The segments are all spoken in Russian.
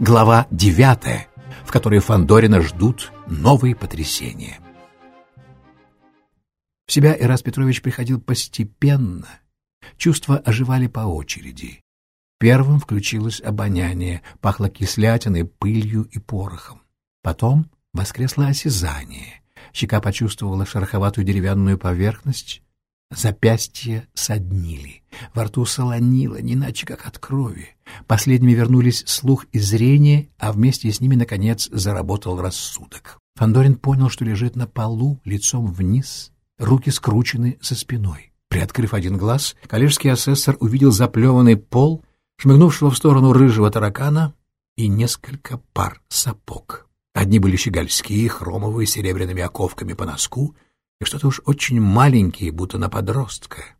Глава девятая, в которой Фандорина ждут новые потрясения. В себя Ирас Петрович приходил постепенно. Чувства оживали по очереди. Первым включилось обоняние, пахло кислятиной, пылью и порохом. Потом воскресло осязание. Щека почувствовала шероховатую деревянную поверхность, запястья соднили, во рту солонило, не иначе как от крови. Последними вернулись слух и зрение, а вместе с ними, наконец, заработал рассудок. Фандорин понял, что лежит на полу, лицом вниз, руки скручены за спиной. Приоткрыв один глаз, коллежский асессор увидел заплеванный пол, шмыгнувшего в сторону рыжего таракана и несколько пар сапог. Одни были щегольские, хромовые, с серебряными оковками по носку, и что-то уж очень маленькие, будто на подростка.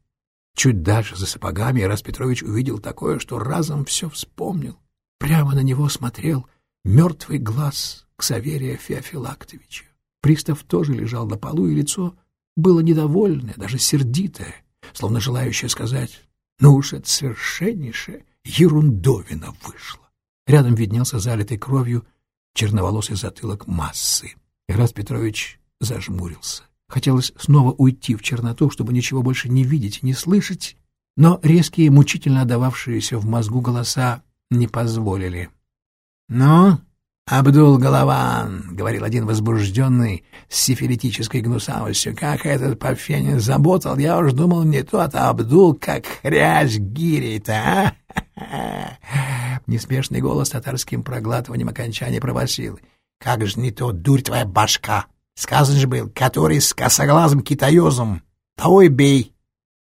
Чуть дальше, за сапогами, Ирас Петрович увидел такое, что разом все вспомнил. Прямо на него смотрел мертвый глаз Ксаверия Феофилактовича. Пристав тоже лежал на полу, и лицо было недовольное, даже сердитое, словно желающее сказать «Ну уж это совершеннейшее ерундовина вышло». Рядом виднелся залитый кровью черноволосый затылок массы. Ирас Петрович зажмурился. Хотелось снова уйти в черноту, чтобы ничего больше не видеть и не слышать, но резкие, мучительно отдававшиеся в мозгу голоса не позволили. — Ну, Абдул-Голован, — говорил один возбужденный с сифилитической гнусавостью, — как этот Пафенин заботал, я уж думал, не тот, а Абдул, как хрясь гири-то, а? Неспешный голос татарским проглатыванием окончания провосил. — Как же не то, дурь твоя башка! Сказан же был, который с косоглазым китаёзом. Того и бей.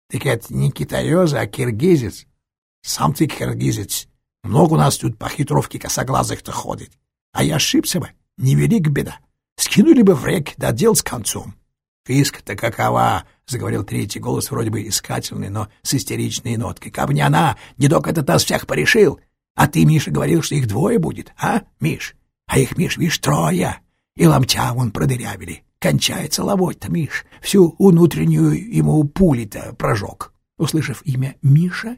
Так это не китаёз, а киргизец. Сам ты киргизец. Много у нас тут по хитровке косоглазых-то ходит. А я ошибся бы, невелик беда. Скинули бы в рек, да дел с концом. Фиск-то какова, — заговорил третий голос, вроде бы искательный, но с истеричной ноткой. Каб не она, дедок этот нас всех порешил. А ты, Миша, говорил, что их двое будет, а, Миш? А их, Миш, видишь, трое и ломтя вон продырявили. Кончается ловоть-то, Миш, всю внутреннюю ему пули-то прожег. Услышав имя Миша,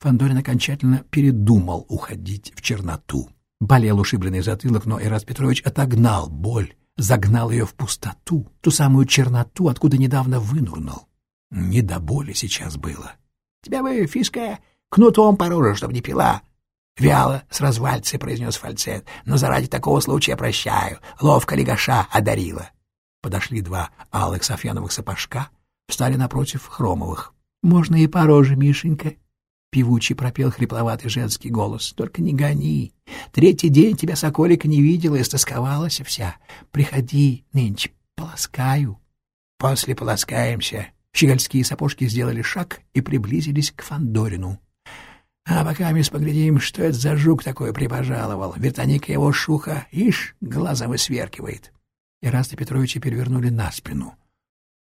Фандорин окончательно передумал уходить в черноту. Болел ушибленный затылок, но Ирас Петрович отогнал боль, загнал ее в пустоту, ту самую черноту, откуда недавно вынурнул. Не до боли сейчас было. — Тебя бы, фишка, кнутом по роже, чтоб не пила, Вяло, с развальцей произнес фальцет. Но заради такого случая прощаю. Ловко легаша одарила. Подошли два алых софьяновых сапожка, встали напротив хромовых. — Можно и пороже, Мишенька. Певучий пропел хрипловатый женский голос. — Только не гони. Третий день тебя, соколика, не видела, и стосковалась вся. Приходи нынче, полоскаю. После полоскаемся. Щегольские сапожки сделали шаг и приблизились к Фандорину. А пока мы поглядим, что это за жук такой припожаловал. Вертоника его шуха, ишь, глаза высверкивает. Ираста Петровича перевернули на спину.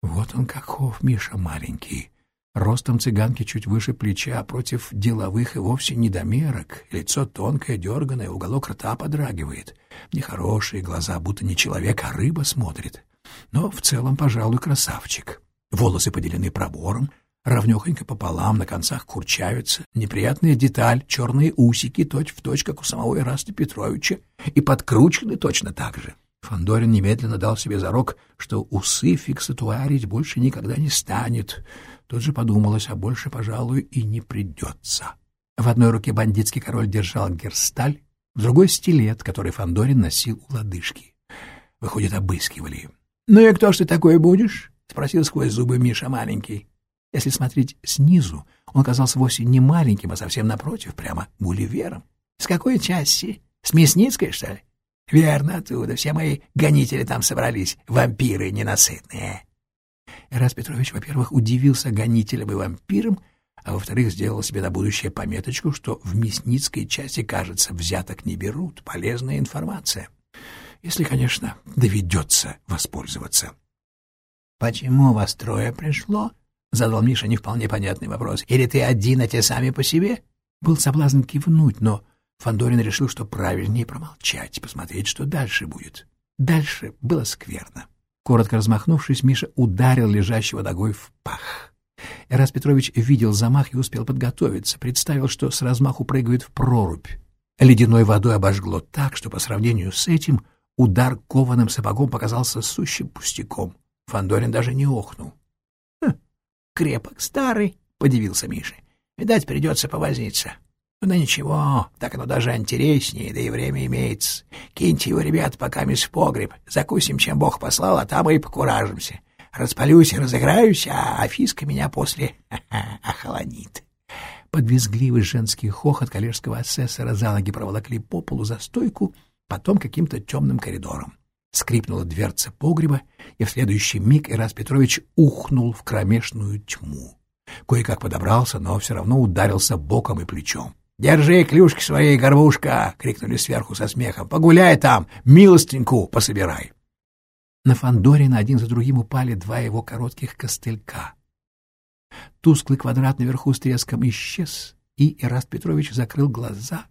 Вот он каков, Миша маленький. Ростом цыганки чуть выше плеча, а против деловых и вовсе недомерок. Лицо тонкое, дерганое, уголок рта подрагивает. Нехорошие глаза, будто не человек, а рыба смотрит. Но в целом, пожалуй, красавчик. Волосы поделены пробором, равнехонько пополам, на концах курчавица, неприятная деталь, черные усики, точь-в-точь, как у самого Ираста Петровича, и подкручены точно так же. Фандорин немедленно дал себе зарок, что усы фиксатуарить больше никогда не станет. Тут же подумалось, а больше, пожалуй, и не придется. В одной руке бандитский король держал герсталь, в другой — стилет, который Фандорин носил у лодыжки. Выходит, обыскивали. — Ну и кто ж ты такой будешь? — спросил сквозь зубы Миша маленький. Если смотреть снизу, он казался вовсе не маленьким, а совсем напротив, прямо гулливером. — С какой части? С Мясницкой, что ли? — Верно, оттуда. Все мои гонители там собрались, вампиры ненасытные. Ирас Петрович, во-первых, удивился гонителям и вампирам, а во-вторых, сделал себе на будущее пометочку, что в Мясницкой части, кажется, взяток не берут. Полезная информация. Если, конечно, доведется воспользоваться. — Почему вас трое пришло? — задал Миша не вполне понятный вопрос. «Или ты один, а те сами по себе?» Был соблазн кивнуть, но Фандорин решил, что правильнее промолчать, посмотреть, что дальше будет. Дальше было скверно. Коротко размахнувшись, Миша ударил лежащего ногой в пах. Эрас Петрович видел замах и успел подготовиться, представил, что с размаху прыгает в прорубь. Ледяной водой обожгло так, что по сравнению с этим удар кованым сапогом показался сущим пустяком. Фандорин даже не охнул. «Хм, — Крепок старый, — подивился Миша. — Видать, придется повозиться. Ну да ничего, так оно даже интереснее, да и время имеется. Киньте его, ребят, пока мисс в погреб, закусим, чем Бог послал, а там и покуражимся. Распалюсь и разыграюсь, а Афиска меня после охолонит. Под визгливый женский хохот коллежского асессора за ноги проволокли по полу за стойку, потом каким-то темным коридором. Скрипнула дверца погреба, и в следующий миг Ирас Петрович ухнул в кромешную тьму. Кое-как подобрался, но все равно ударился боком и плечом. «Держи клюшки своей, горбушка!» — крикнули сверху со смехом. «Погуляй там, милостеньку пособирай!» На Фандорина один за другим упали два его коротких костылька. Тусклый квадрат наверху с треском исчез, и Ираст Петрович закрыл глаза,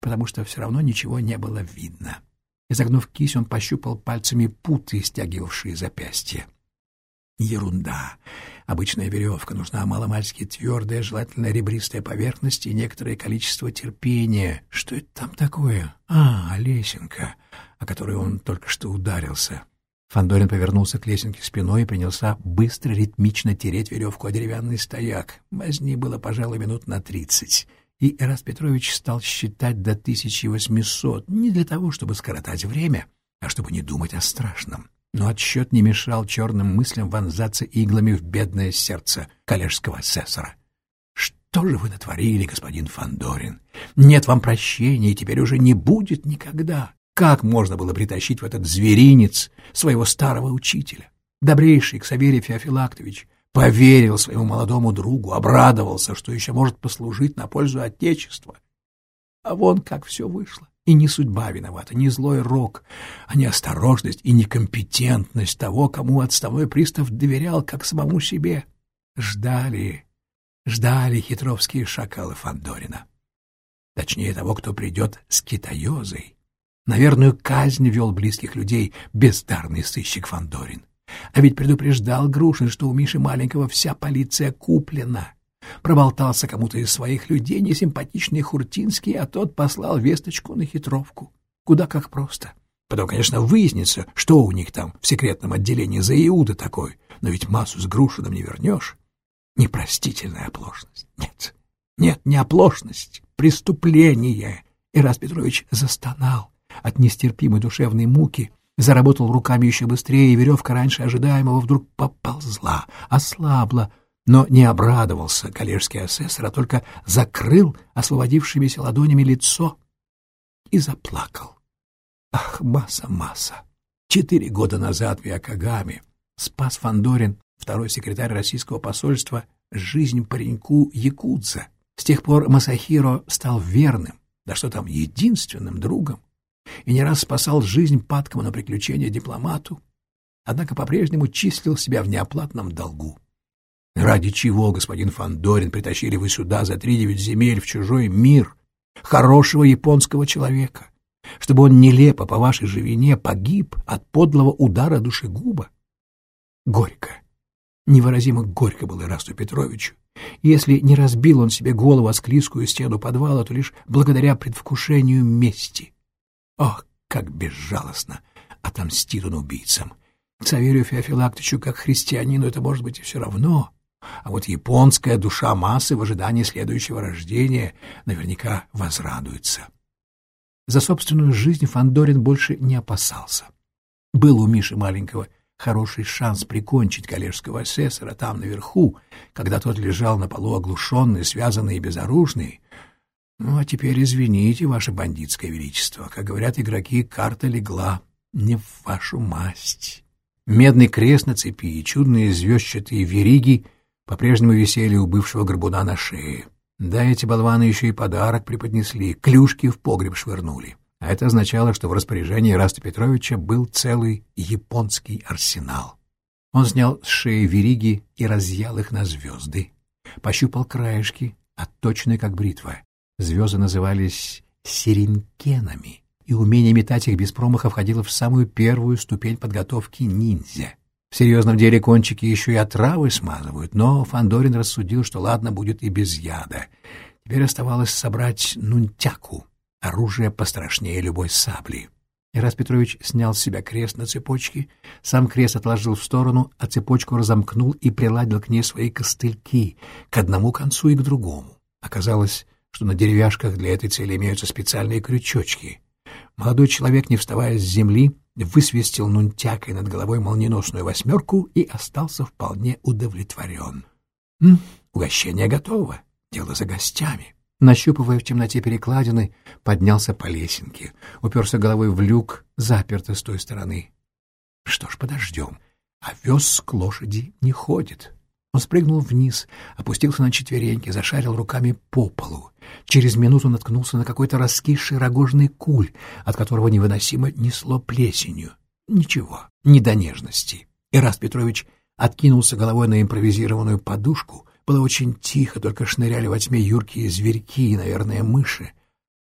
потому что все равно ничего не было видно. Изогнув кисть, он пощупал пальцами путы, стягивавшие запястья. Ерунда. Обычная веревка. Нужна маломальски твердая, желательно ребристая поверхность и некоторое количество терпения. Что это там такое? А, лесенка, о которой он только что ударился. Фандорин повернулся к лесенке спиной и принялся быстро, ритмично тереть веревку о деревянный стояк. Возни было, пожалуй, минут на тридцать. И Эраст Петрович стал считать до тысячи восьмисот, не для того, чтобы скоротать время, а чтобы не думать о страшном. Но отсчет не мешал черным мыслям вонзаться иглами в бедное сердце коллежского асессора. «Что же вы натворили, господин Фандорин? Нет вам прощения, и теперь уже не будет никогда!» Как можно было притащить в этот зверинец своего старого учителя? Добрейший Ксаверий Феофилактович поверил своему молодому другу, обрадовался, что еще может послужить на пользу Отечества. А вон как все вышло. И не судьба виновата, не злой рок, а неосторожность и некомпетентность того, кому отставной пристав доверял, как самому себе. Ждали, ждали хитровские шакалы Фандорина. Точнее, того, кто придет с китаёзой Наверное, казнь вел близких людей бездарный сыщик Фандорин. А ведь предупреждал Грушин, что у Миши маленького вся полиция куплена. Проболтался кому-то из своих людей несимпатичный Хуртинский, а тот послал весточку на хитровку. Куда как просто. Потом, конечно, выяснится, что у них там в секретном отделении за Иуда такой, но ведь массу с Грушиным не вернешь. Непростительная оплошность. Нет, нет, не оплошность, преступление. Ирас Петрович застонал от нестерпимой душевной муки, заработал руками еще быстрее, и веревка раньше ожидаемого вдруг поползла, ослабла, но не обрадовался коллежский асессор, а только закрыл освободившимися ладонями лицо и заплакал. Ах, масса, масса! Четыре года назад в Якогаме спас Фандорин, второй секретарь российского посольства, жизнь пареньку Якудза. С тех пор Масахиро стал верным, да что там, единственным другом и не раз спасал жизнь падкому на приключения дипломату, однако по-прежнему числил себя в неоплатном долгу. Ради чего, господин Фандорин, притащили вы сюда за три девять земель в чужой мир хорошего японского человека, чтобы он нелепо по вашей же вине погиб от подлого удара душегуба? Горько, невыразимо горько было Ирасту Петровичу. Если не разбил он себе голову о склизкую стену подвала, то лишь благодаря предвкушению мести — Ох, как безжалостно отомстит он убийцам! Саверию Феофилактовичу, как христианину, это может быть и все равно. А вот японская душа массы в ожидании следующего рождения наверняка возрадуется. За собственную жизнь Фандорин больше не опасался. Был у Миши маленького хороший шанс прикончить коллежского асессора там наверху, когда тот лежал на полу оглушенный, связанный и безоружный, ну, а теперь извините, ваше бандитское величество. Как говорят игроки, карта легла не в вашу масть. Медный крест на цепи и чудные звездчатые вериги по-прежнему висели у бывшего горбуна на шее. Да, эти болваны еще и подарок преподнесли, клюшки в погреб швырнули. А это означало, что в распоряжении Раста Петровича был целый японский арсенал. Он снял с шеи вериги и разъял их на звезды. Пощупал краешки, отточенные как бритва. Звезды назывались сиренкенами, и умение метать их без промаха входило в самую первую ступень подготовки ниндзя. В серьезном деле кончики еще и отравы смазывают, но Фандорин рассудил, что ладно будет и без яда. Теперь оставалось собрать нунтяку, оружие пострашнее любой сабли. Ирас Петрович снял с себя крест на цепочке, сам крест отложил в сторону, а цепочку разомкнул и приладил к ней свои костыльки, к одному концу и к другому. Оказалось, что на деревяшках для этой цели имеются специальные крючочки. Молодой человек, не вставая с земли, высвистел нунтякой над головой молниеносную восьмерку и остался вполне удовлетворен. «М, угощение готово, дело за гостями». Нащупывая в темноте перекладины, поднялся по лесенке, уперся головой в люк, запертый с той стороны. Что ж, подождем. Овес к лошади не ходит. Он спрыгнул вниз, опустился на четвереньки, зашарил руками по полу. Через минуту наткнулся на какой-то раскисший рогожный куль, от которого невыносимо несло плесенью. Ничего, не до нежности. Ираст Петрович откинулся головой на импровизированную подушку, было очень тихо, только шныряли во тьме юркие зверьки и, наверное, мыши.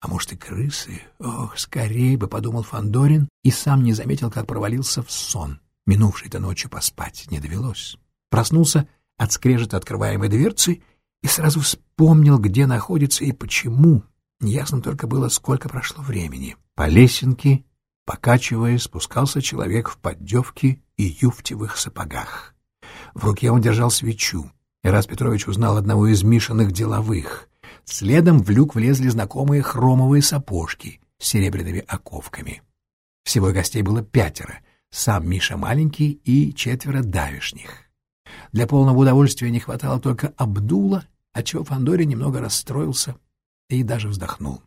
А может, и крысы? Ох, скорее бы, — подумал Фандорин, и сам не заметил, как провалился в сон. Минувшей-то ночью поспать не довелось. Проснулся от скрежета открываемой дверцы и сразу вспомнил, где находится и почему. Неясно только было, сколько прошло времени. По лесенке, покачивая, спускался человек в поддевке и юфтевых сапогах. В руке он держал свечу. Ирас Петрович узнал одного из Мишиных деловых. Следом в люк влезли знакомые хромовые сапожки с серебряными оковками. Всего гостей было пятеро, сам Миша маленький и четверо давишних. Для полного удовольствия не хватало только Абдула, отчего Фандори немного расстроился и даже вздохнул.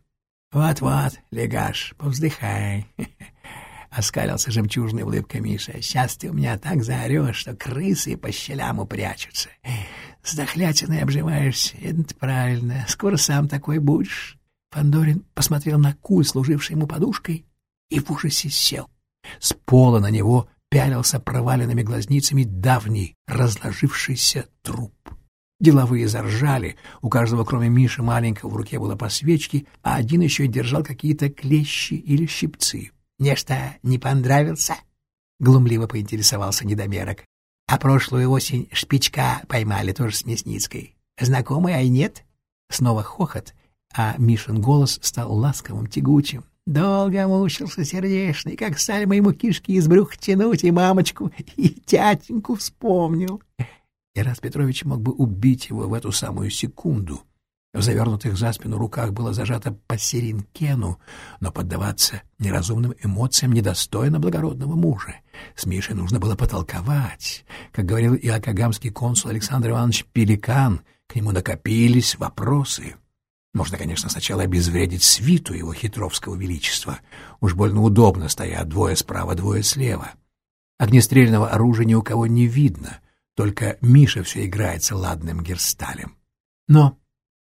«Вот-вот, легаш, повздыхай!» — оскалился жемчужной улыбкой Миша. «Сейчас ты у меня так заорешь, что крысы по щелям упрячутся. С дохлятиной обживаешься, это правильно. Скоро сам такой будешь. Фандорин посмотрел на куль, служивший ему подушкой, и в ужасе сел. С пола на него пялился проваленными глазницами давний, разложившийся труп. Деловые заржали, у каждого, кроме Миши, маленького в руке было по свечке, а один еще держал какие-то клещи или щипцы. «Нечто не понравился?» — глумливо поинтересовался недомерок. А прошлую осень шпичка поймали тоже с Мясницкой. Знакомый, ай нет? Снова хохот, а Мишин голос стал ласковым, тягучим. Долго мучился сердечный, как стали моему кишки из брюха тянуть, и мамочку, и тятеньку вспомнил. Ирас Петрович мог бы убить его в эту самую секунду, в завернутых за спину руках было зажато по серенкену, но поддаваться неразумным эмоциям недостойно благородного мужа. С Мишей нужно было потолковать. Как говорил и акагамский консул Александр Иванович Пеликан, к нему накопились вопросы. Можно, конечно, сначала обезвредить свиту его хитровского величества. Уж больно удобно стоят двое справа, двое слева. Огнестрельного оружия ни у кого не видно, только Миша все играется ладным герсталем. Но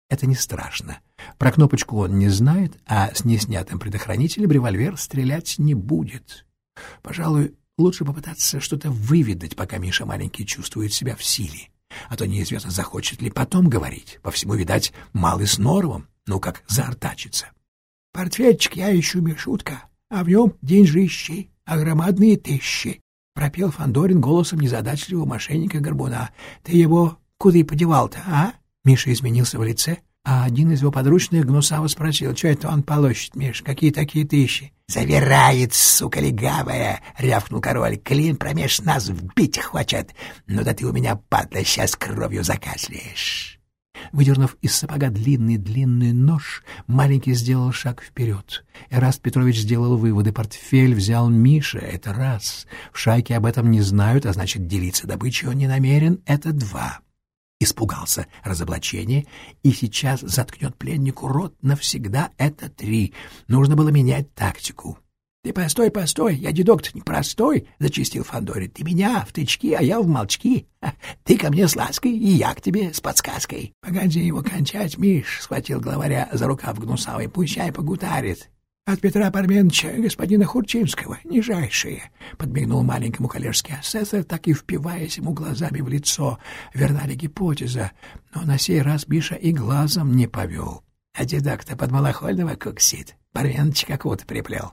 это не страшно. Про кнопочку он не знает, а с неснятым предохранителем револьвер стрелять не будет. Пожалуй, лучше попытаться что-то выведать, пока Миша маленький чувствует себя в силе. А то неизвестно, захочет ли потом говорить. По всему, видать, малый с норовом, ну как заортачится. «Портфельчик я ищу, Мишутка, а в нем деньжищи, а громадные тысячи», — пропел Фандорин голосом незадачливого мошенника-горбуна. «Ты его куда и подевал-то, а?» Миша изменился в лице, а один из его подручных гнусаво спросил, что это он полощет, Миш, какие такие тысячи? «Завирает, сука легавая!» — рявкнул король. «Клин промеж нас вбить хочет! Ну да ты у меня, падла, сейчас кровью закашляешь!» Выдернув из сапога длинный-длинный нож, маленький сделал шаг вперед. Эраст Петрович сделал выводы. Портфель взял Миша, это раз. В шайке об этом не знают, а значит, делиться добычей он не намерен, это два испугался разоблачения и сейчас заткнет пленнику рот навсегда. Это три. Нужно было менять тактику. — Ты постой, постой, я дедок-то непростой, — зачистил Фандорин. Ты меня в тычки, а я в молчки. Ты ко мне с лаской, и я к тебе с подсказкой. — Погоди его кончать, Миш, — схватил главаря за рукав гнусавый, — пущай погутарит. От Петра Парменовича господина Хурчинского, нижайшие, — подмигнул маленькому коллежский асессор, так и впиваясь ему глазами в лицо. Верна ли гипотеза? Но на сей раз Биша и глазом не повел. А дедак-то под малохольного куксит. Парменович какого-то приплел.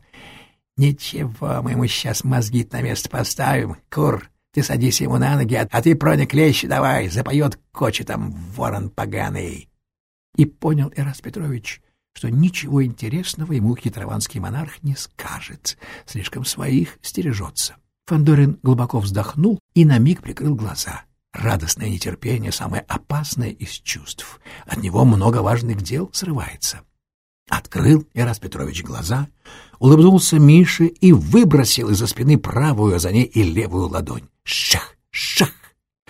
Ничего, мы ему сейчас мозги на место поставим. Кур, ты садись ему на ноги, а ты, Проня, клещ давай, запоет кочетом ворон поганый. И понял Ирас Петрович, что ничего интересного ему хитрованский монарх не скажет, слишком своих стережется. Фандорин глубоко вздохнул и на миг прикрыл глаза. Радостное нетерпение — самое опасное из чувств. От него много важных дел срывается. Открыл Ирас Петрович глаза, улыбнулся Мише и выбросил из-за спины правую, а за ней и левую ладонь. Шах! Шах!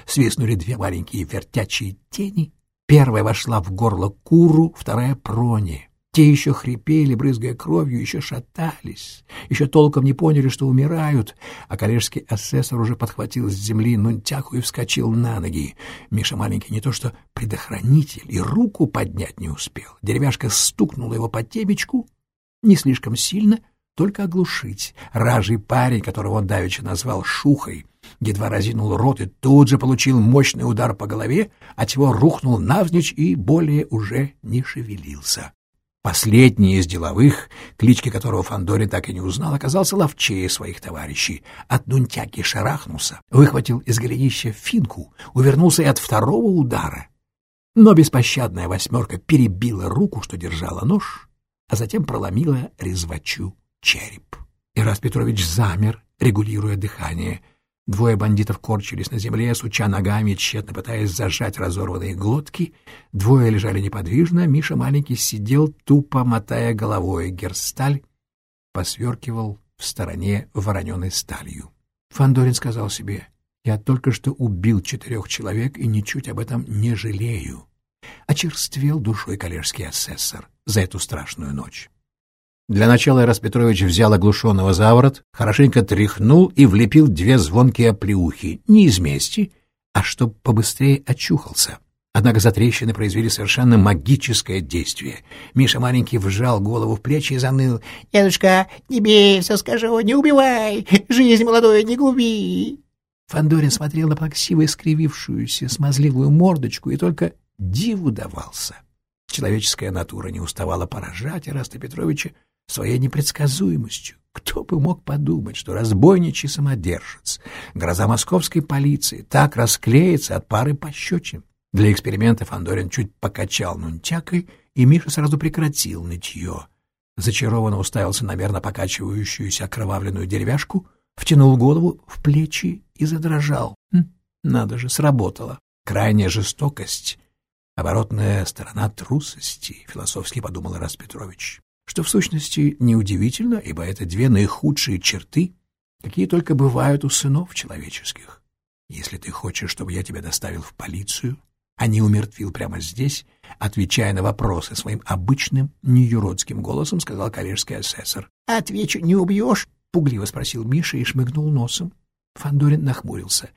Свистнули две маленькие вертячие тени. Первая вошла в горло куру, вторая — прони. Те еще хрипели, брызгая кровью, еще шатались, еще толком не поняли, что умирают, а коллежский асессор уже подхватил с земли нунтяку и вскочил на ноги. Миша маленький не то что предохранитель, и руку поднять не успел. Деревяшка стукнула его по темечку, не слишком сильно, только оглушить. Ражий парень, которого он давеча назвал Шухой, едва разинул рот и тут же получил мощный удар по голове, отчего рухнул навзничь и более уже не шевелился. Последний из деловых, клички которого Фандорин так и не узнал, оказался ловчее своих товарищей. От Нунтяки шарахнулся, выхватил из голенища финку, увернулся и от второго удара. Но беспощадная восьмерка перебила руку, что держала нож, а затем проломила резвачу череп. Ирас Петрович замер, регулируя дыхание — Двое бандитов корчились на земле, суча ногами, тщетно пытаясь зажать разорванные глотки. Двое лежали неподвижно, Миша маленький сидел, тупо мотая головой. Герсталь посверкивал в стороне вороненой сталью. Фандорин сказал себе, «Я только что убил четырех человек и ничуть об этом не жалею». Очерствел душой коллежский асессор за эту страшную ночь. Для начала Ирас Петрович взял оглушенного за ворот, хорошенько тряхнул и влепил две звонкие оплеухи, не из мести, а чтоб побыстрее очухался. Однако затрещины произвели совершенно магическое действие. Миша маленький вжал голову в плечи и заныл. — Дедушка, не бей, все скажу, не убивай, жизнь молодой не губи. Фандорин смотрел на плаксиво искривившуюся смазливую мордочку и только диву давался. Человеческая натура не уставала поражать Ираста Петровича своей непредсказуемостью. Кто бы мог подумать, что разбойничий самодержец, гроза московской полиции, так расклеится от пары пощечин. Для экспериментов Андорин чуть покачал нунтякой, и Миша сразу прекратил нытье. Зачарованно уставился на мерно покачивающуюся окровавленную деревяшку, втянул голову в плечи и задрожал. Хм, надо же, сработало. Крайняя жестокость — оборотная сторона трусости, — философски подумал Ирас Петрович что в сущности неудивительно, ибо это две наихудшие черты, какие только бывают у сынов человеческих. Если ты хочешь, чтобы я тебя доставил в полицию, а не умертвил прямо здесь, отвечая на вопросы своим обычным неюродским голосом, сказал коллежский асессор. — Отвечу, не убьешь? — пугливо спросил Миша и шмыгнул носом. Фандорин нахмурился.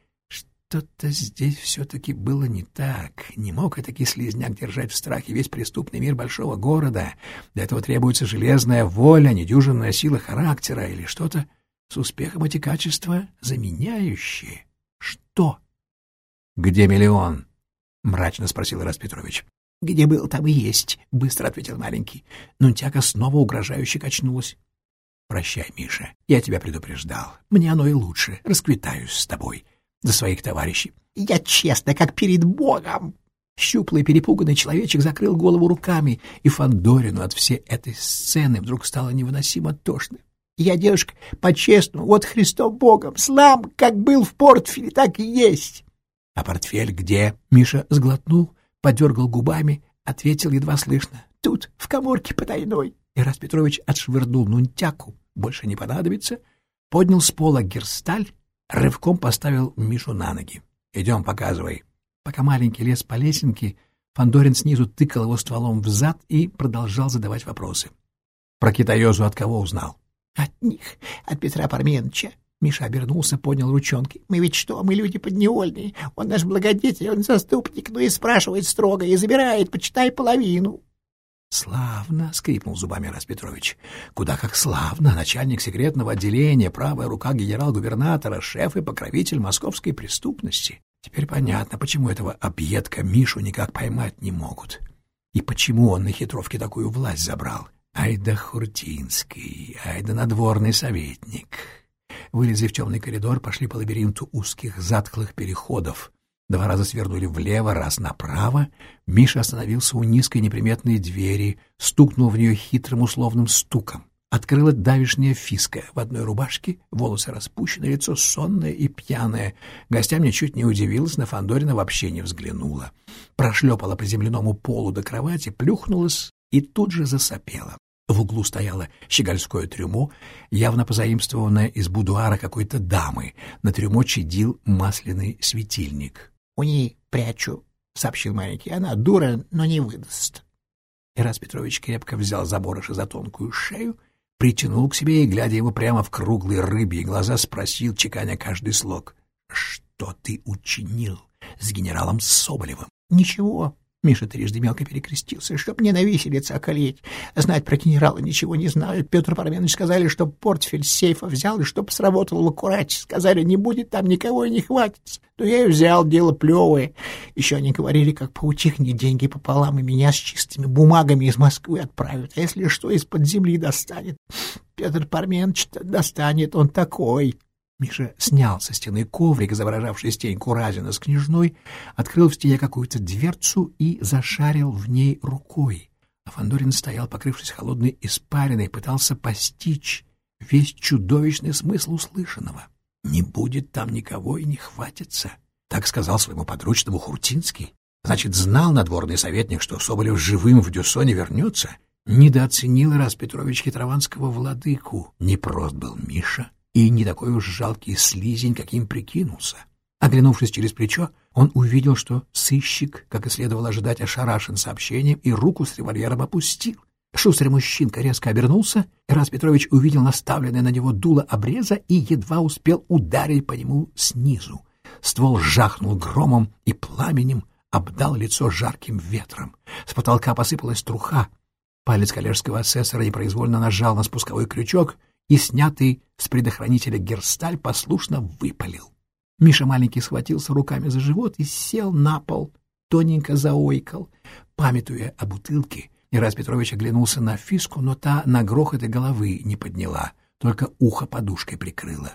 Что-то здесь все-таки было не так. Не мог этакий слизняк держать в страхе весь преступный мир большого города. Для этого требуется железная воля, недюжинная сила характера или что-то с успехом эти качества заменяющие. Что? — Где миллион? — мрачно спросил Ирас Петрович. — Где был, там и есть, — быстро ответил маленький. Нунтяка снова угрожающе качнулась. — Прощай, Миша, я тебя предупреждал. Мне оно и лучше. Расквитаюсь с тобой за своих товарищей. Я честно, как перед Богом. Щуплый перепуганный человечек закрыл голову руками, и Фандорину от всей этой сцены вдруг стало невыносимо тошно. Я, девушка, по-честному, вот Христом Богом, слам, как был в портфеле, так и есть. — А портфель где? — Миша сглотнул, подергал губами, ответил едва слышно. — Тут, в коморке потайной. Ирас Петрович отшвырнул нунтяку, больше не понадобится, поднял с пола герсталь рывком поставил Мишу на ноги. «Идем, показывай». Пока маленький лез по лесенке, Фандорин снизу тыкал его стволом в зад и продолжал задавать вопросы. Про китаёзу от кого узнал? От них, от Петра Парменовича. Миша обернулся, поднял ручонки. Мы ведь что, мы люди подневольные. Он наш благодетель, он заступник, ну и спрашивает строго, и забирает, почитай половину. «Славно!» — скрипнул зубами Распетрович. «Куда как славно! Начальник секретного отделения, правая рука генерал-губернатора, шеф и покровитель московской преступности. Теперь понятно, почему этого объедка Мишу никак поймать не могут. И почему он на хитровке такую власть забрал. Ай да Хуртинский, ай надворный советник!» Вылезли в темный коридор, пошли по лабиринту узких затхлых переходов. Два раза свернули влево, раз направо. Миша остановился у низкой неприметной двери, стукнул в нее хитрым условным стуком. Открыла давишняя фиска в одной рубашке, волосы распущены, лицо сонное и пьяное. Гостям ничуть не удивилась, на Фандорина вообще не взглянула. Прошлепала по земляному полу до кровати, плюхнулась и тут же засопела. В углу стояло щегольское трюмо, явно позаимствованное из будуара какой-то дамы. На трюмо чадил масляный светильник. У ней прячу, — сообщил маленький. Она дура, но не выдаст. Ирас Петрович крепко взял заборыша за тонкую шею, притянул к себе и, глядя ему прямо в круглые рыбьи глаза, спросил, чеканя каждый слог. — Что ты учинил с генералом Соболевым? — Ничего, Миша трижды мелко перекрестился, чтоб не на виселице околеть. Знать про генерала ничего не знаю. Петр Парменович сказали, что портфель с сейфа взял, и чтоб сработал в аккурате. Сказали, не будет там никого и не хватит. Но я и взял, дело плевое. Еще они говорили, как паучихне деньги пополам, и меня с чистыми бумагами из Москвы отправят. А если что, из-под земли достанет? Петр Парменович достанет, он такой. Миша снял со стены коврик, изображавший стеньку Разина с княжной, открыл в стене какую-то дверцу и зашарил в ней рукой. А Фандорин стоял, покрывшись холодной испариной, пытался постичь весь чудовищный смысл услышанного. «Не будет там никого и не хватится», — так сказал своему подручному Хуртинский. Значит, знал надворный советник, что Соболев живым в Дюсоне вернется. Недооценил раз Петрович Хитрованского владыку. Непрост был Миша и не такой уж жалкий слизень, каким прикинулся. Оглянувшись через плечо, он увидел, что сыщик, как и следовало ожидать, ошарашен сообщением и руку с револьвером опустил. Шустрый мужчинка резко обернулся, и раз Петрович увидел наставленное на него дуло обреза и едва успел ударить по нему снизу. Ствол жахнул громом и пламенем, обдал лицо жарким ветром. С потолка посыпалась труха. Палец коллежского асессора непроизвольно нажал на спусковой крючок — и снятый с предохранителя герсталь послушно выпалил. Миша маленький схватился руками за живот и сел на пол, тоненько заойкал. Памятуя о бутылке, Ирас Петрович оглянулся на фиску, но та на грохот и головы не подняла, только ухо подушкой прикрыла.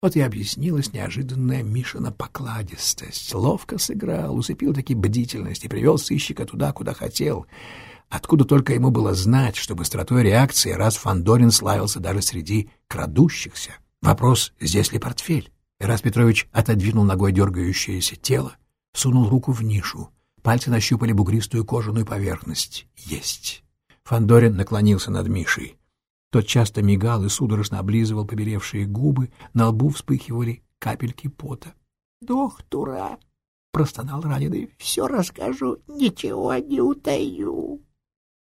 Вот и объяснилась неожиданная Мишина покладистость. Ловко сыграл, усыпил таки бдительность и привел сыщика туда, куда хотел — Откуда только ему было знать, что быстротой реакции раз Фандорин славился даже среди крадущихся. Вопрос, здесь ли портфель? Ирас Петрович отодвинул ногой дергающееся тело, сунул руку в нишу. Пальцы нащупали бугристую кожаную поверхность. Есть. Фандорин наклонился над Мишей. Тот часто мигал и судорожно облизывал побелевшие губы, на лбу вспыхивали капельки пота. — Доктора! — простонал раненый. — Все расскажу, ничего не утаю.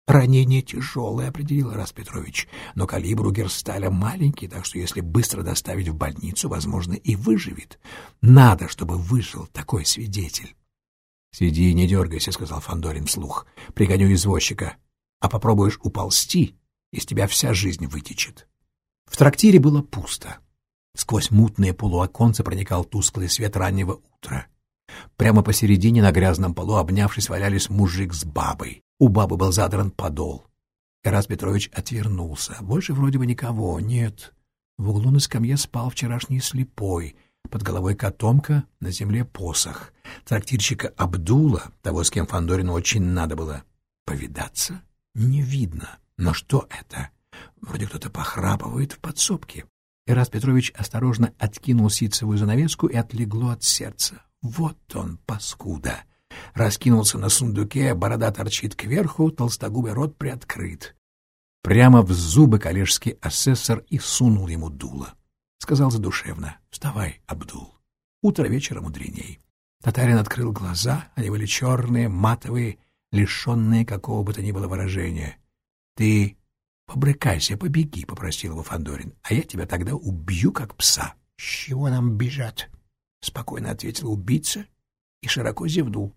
Ранение тяжелое, определил Рас Петрович, но калибр у Герсталя маленький, так что если быстро доставить в больницу, возможно, и выживет. Надо, чтобы выжил такой свидетель. — Сиди, не дергайся, — сказал Фандорин вслух. — Пригоню извозчика. А попробуешь уползти, из тебя вся жизнь вытечет. В трактире было пусто. Сквозь мутные полуоконцы проникал тусклый свет раннего утра. Прямо посередине на грязном полу, обнявшись, валялись мужик с бабой. У бабы был задран подол. Ирас Петрович отвернулся. Больше вроде бы никого, нет. В углу на скамье спал вчерашний слепой. Под головой котомка, на земле посох. Трактирщика Абдула, того, с кем Фандорину очень надо было повидаться, не видно. Но что это? Вроде кто-то похрапывает в подсобке. Ирас Петрович осторожно откинул ситцевую занавеску и отлегло от сердца. Вот он, паскуда! Раскинулся на сундуке, борода торчит кверху, толстогубый рот приоткрыт. Прямо в зубы коллежский асессор и сунул ему дуло. Сказал задушевно, «Вставай, Абдул, утро вечера мудреней». Татарин открыл глаза, они были черные, матовые, лишенные какого бы то ни было выражения. «Ты побрыкайся, побеги», — попросил его Фандорин, «а я тебя тогда убью, как пса». «С чего нам бежать?» — спокойно ответил убийца и широко зевнул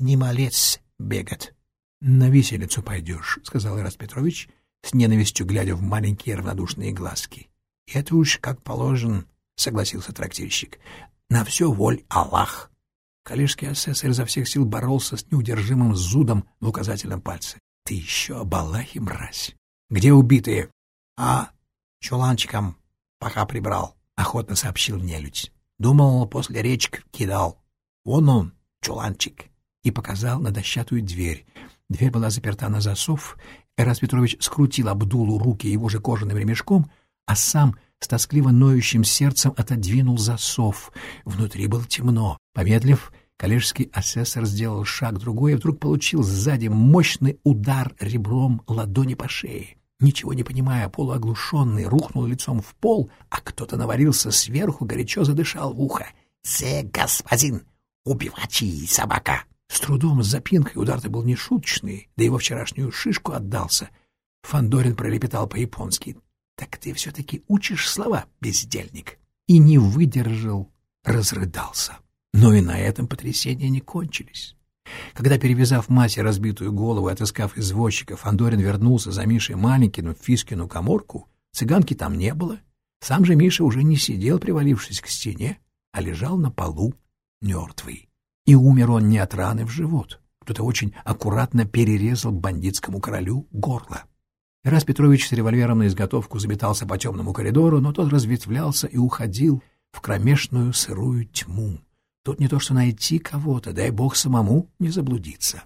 не малец бегать. — На виселицу пойдешь, — сказал Ирас Петрович, с ненавистью глядя в маленькие равнодушные глазки. — Это уж как положен, — согласился трактирщик. — На все воль Аллах. Калишский асессор изо всех сил боролся с неудержимым зудом в указательном пальце. — Ты еще об Аллахе, мразь! Где убитые? — А, чуланчиком пока прибрал, — охотно сообщил нелюдь. Думал, после речки кидал. Вон он, чуланчик, и показал на дощатую дверь. Дверь была заперта на засов. Эрас Петрович скрутил Абдулу руки его же кожаным ремешком, а сам с тоскливо ноющим сердцем отодвинул засов. Внутри было темно. Помедлив, коллежский асессор сделал шаг другой и вдруг получил сзади мощный удар ребром ладони по шее. Ничего не понимая, полуоглушенный, рухнул лицом в пол, а кто-то навалился сверху, горячо задышал в ухо. «Це господин, убивачий собака!» С трудом, с запинкой, удар-то был нешуточный, да и во вчерашнюю шишку отдался. Фандорин пролепетал по-японски. «Так ты все-таки учишь слова, бездельник!» И не выдержал, разрыдался. Но и на этом потрясения не кончились. Когда, перевязав Масе разбитую голову и отыскав извозчика, Фандорин вернулся за Мишей Маленькину в Фискину коморку, цыганки там не было. Сам же Миша уже не сидел, привалившись к стене, а лежал на полу мертвый. И умер он не от раны в живот. Кто-то очень аккуратно перерезал бандитскому королю горло. Раз Петрович с револьвером на изготовку заметался по темному коридору, но тот разветвлялся и уходил в кромешную сырую тьму. Тут не то что найти кого-то, дай бог самому не заблудиться.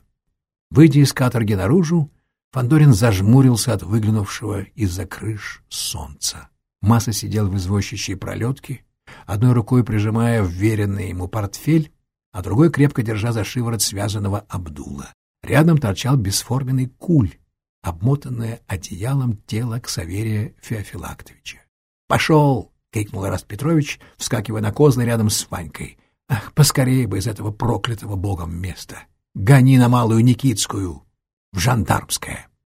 Выйдя из каторги наружу, Фандорин зажмурился от выглянувшего из-за крыш солнца. Масса сидел в извозчичьей пролетке, одной рукой прижимая вверенный ему портфель, а другой крепко держа за шиворот связанного Абдула. Рядом торчал бесформенный куль, обмотанное одеялом тело Ксаверия Феофилактовича. «Пошел!» — крикнул Раст Петрович, вскакивая на козлы рядом с Ванькой. Ах, поскорее бы из этого проклятого богом места. Гони на Малую Никитскую, в Жандармское.